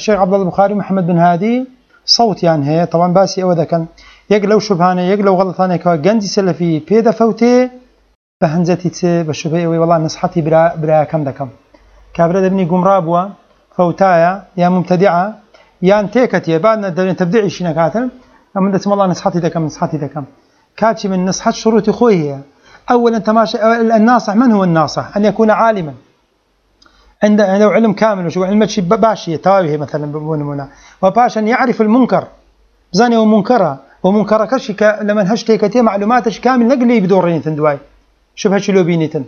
الشيخ عبد الله البخاري محمد بن هادي صوت يعني هي. طبعا باسي أو ذا يقلو شبهانه يقلو غلطانه كوا جندي سلفي بيدا فوتي بهنزتي تي بشبهه والله نصحتي برا برا كم دكم كابرا دبني قمرا بوا فوتايا يا مبتدعه يا انتيكتي بعد تبدعي شي نكاتل. أما دتم الله نصحتي دكم نصحتي دكم كاتشي من نصحة شروط خويه اولا تماشى الناصح من هو الناصح؟ أن يكون عالما. عنده عنده علم كامل وشو علم شيء باشي تواويه مثلا بمنا وباشا يعرف المنكر. زاني ومنكرة ومنكرة كشي لما هش كيكتي معلوماتش كامل نقلي بدورين تندواي. شوف هش لو بينيتن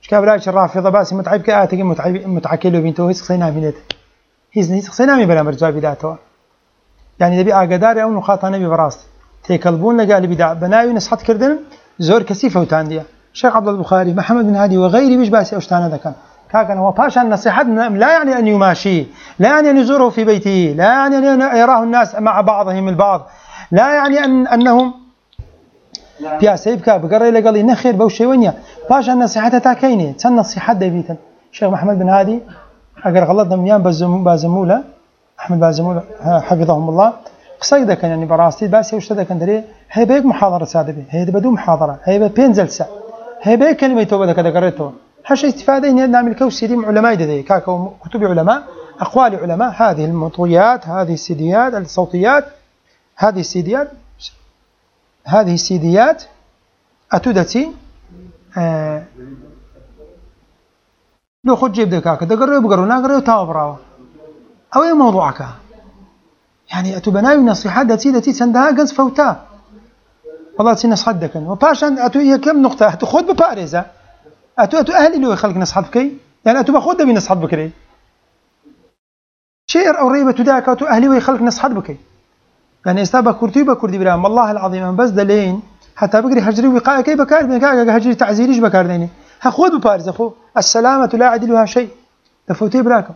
شكاب لاش الرافضة باسي متعب كآتك متعب متعكي لو بينتو هيس خسينا بينت هيس هيس خسينا من بلا مرجع بداتوا يعني دبي اقدار أو نخاطة نبي براست. تيكلبون لقال بدع بناوي نصحت كردن زور كثيفة وتاندية. شيخ عبد البخاري محمد بن هادي وغيره بيش باسي أشتان هذا كان كاكن هو باشا نصيحتنا لا يعني أن يماشيه لا يعني أن يزوره في بيته لا يعني أن يراه الناس مع بعضهم البعض لا يعني أن أنهم پیاسەی بکە بگەڕێ لەگەڵی نەخێر بەو شێوەنیە پاشان نصیحەتە تا کەینێ چەند نصیحەت دەبیتن شێخ محمد بن هادي ئەگەر غەڵەت دەمنیان بازەمولە ئەحمد بازەمولە حەفظهم الله. قسەی دەکەن ینی بەڕاستی باسی شتە دەکەن دەرێ هەیە بەیەک محاضرە سا دەبێت هەیە بە دوو محاضرە هەیە بە پێنج جلسە هەیە بەیەک کلمەی تۆ دەکە دەگەڕێتەوە هەش استفادة؟ إن نعمل كوسيري علماء ددي كاكو كتب علماء أقوال علماء. هذه المطويات هذه السيديات الصوتيات هذه السيديات. هذه السيديات. أتودتي آه. لو خد جيب دكاك دقروا بقروا ناقروا تاو براوا أو أي موضوعك يعني أتو بناوي نصيحة دتي دتي سندها قز فوتا. والله تي نصحت دكن. وباشان أتو هي كم نقطة؟ أتو خود أتو أتو أهلي لو يخلق نصحت بكي يعني أتو بخود دبي نصحت بكري. شعر أو ريبة داك أتو أهلي ويخلق نصحت بكي يعني استابا كرتي بكردي برام والله العظيم بس دلين حتى بقري هجري وقاية كي بكار بكار هجري تعزيريش بكار ديني خود ببارزة خو. السلامة لا عدلها شيء. دفوتي براكم.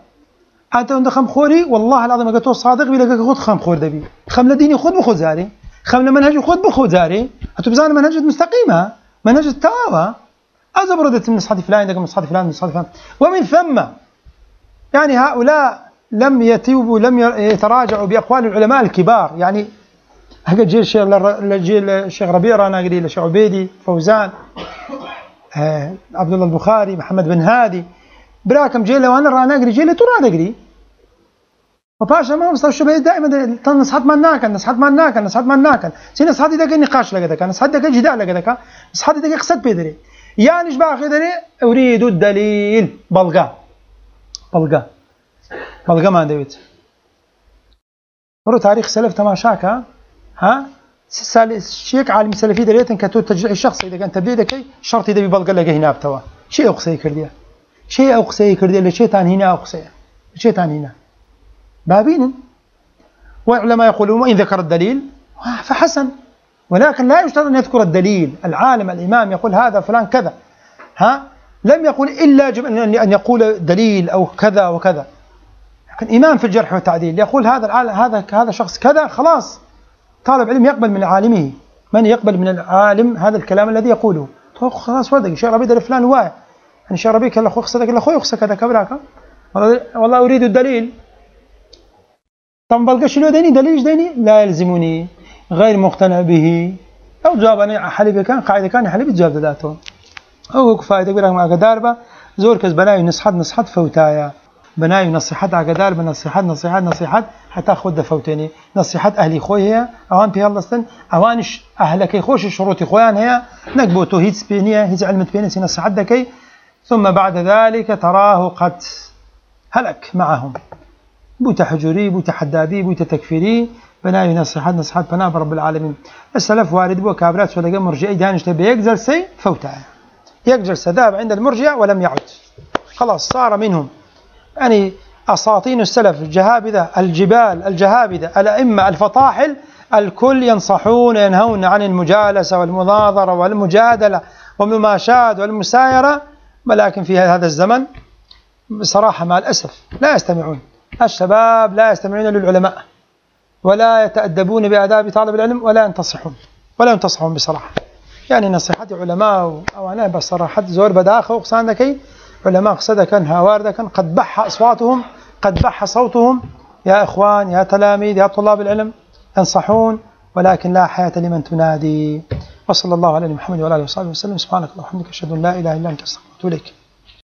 حتى عند خم خوري والله العظيم قلت صادق بلا خود خم خور دبي خم لديني خود بخود زاري. خم لمنهج خود بخود زاري. بزان منهج مستقيمة. منهج التواوى أزبردت من صحة فلان من صحة فلان من صحة فلان. ومن ثم يعني هؤلاء لم يتوبوا لم يتراجعوا بأقوال العلماء الكبار. يعني هكا جيل الشيخ جيل الشيخ ربيع رانا قري الشيخ عبيدي فوزان آه عبد الله البخاري محمد بن هادي. براكم جيل وأنا رانا قري جيل تو رانا قري وباشا ما مستوى الشبه دائما نصحت ما ناكل نصحت ما ناكل نصحت ما ناكل. سي نصحت دقيقة نقاش لقدك نصحت دقيقة جدال لقدك. نصحت دقيقة قصد بيدري يعني إيش باخذ أريد الدليل. بلغا بلغا بلغا ما دويت مرو تاريخ سلف تماشاك ها؟ شيك عالم سلفي دريتن كتو تجريح الشخص إذا كان تبديد كي شرط اذا ببلغا لقى هنا بتوا. شيء اقصي كردية. شيء اقصي كردية. لشيء ثاني هنا اقصي شيء ثاني هنا. بابين. والعلماء يقولون وإن ذكر الدليل. فحسن ولكن لا يشترط أن يذكر الدليل. العالم الإمام يقول هذا فلان كذا. ها؟ لم يقول إلا أن يقول دليل أو كذا وكذا. لكن إمام في الجرح والتعديل يقول هذا العالم هذا هذا شخص كذا خلاص. طالب علم يقبل من عالمه. من يقبل من العالم هذا الكلام الذي يقوله؟ خلاص ودق شيخ ربيع فلان واعي. يعني شيخ ربيع كلا خو خصك كلا خو يخصك كذا كبراك. والله أريد الدليل. طبعا بلقى شنو ديني؟ دليل ديني؟ لا يلزمني. غير مقتنع به. أو جواب أنا حليب كان قاعدة كان حليب جواب ذاته أو كفاية تقول ما قدار زور كز بناي نصحت نصحت فوتايا. بناي نصيحت عقدار بنصيحت نصيحت نصيحت حتى خد فوتني نصيحت أهلي خوي هي أوان في الله سن أوانش أهلك خوش شروطي خويان هي. نقبوتو هيت سبينية هيت علم بينية نصيحت دكي. ثم بعد ذلك تراه قد هلك معهم. بوت حجوري بوت حدادي بوت تكفيري. بناوي نصيحات نصيحات بنا رب العالمين السلف وارد بو كابرات ولا مرجئي دانش تبي يقزل سي فوتها يقزل سذاب عند المرجع ولم يعد. خلاص صار منهم. يعني أساطين السلف الجهابذة الجبال الجهابذة الأئمة الفطاحل الكل ينصحون ينهون عن المجالسة والمناظرة والمجادلة والمماشاة والمسايرة. ولكن في هذا الزمن بصراحة مع الأسف لا يستمعون. الشباب لا يستمعون للعلماء. ولا يتأدبون بآداب طالب العلم ولا ينتصحون ولا ينتصحون بصراحة. يعني نصيحتي علماء أو أنا بصراحة زور بداخل وقصان ذكي علماء قصد كان هوار كان قد بح أصواتهم قد بح صوتهم. يا إخوان يا تلاميذ يا طلاب العلم ينصحون ولكن لا حياة لمن تنادي. وصلى الله على محمد وعلى آله وصحبه وسلم. سبحانك اللهم وبحمدك أشهد أن لا إله إلا أنت أستغفرك وأتوب إليك.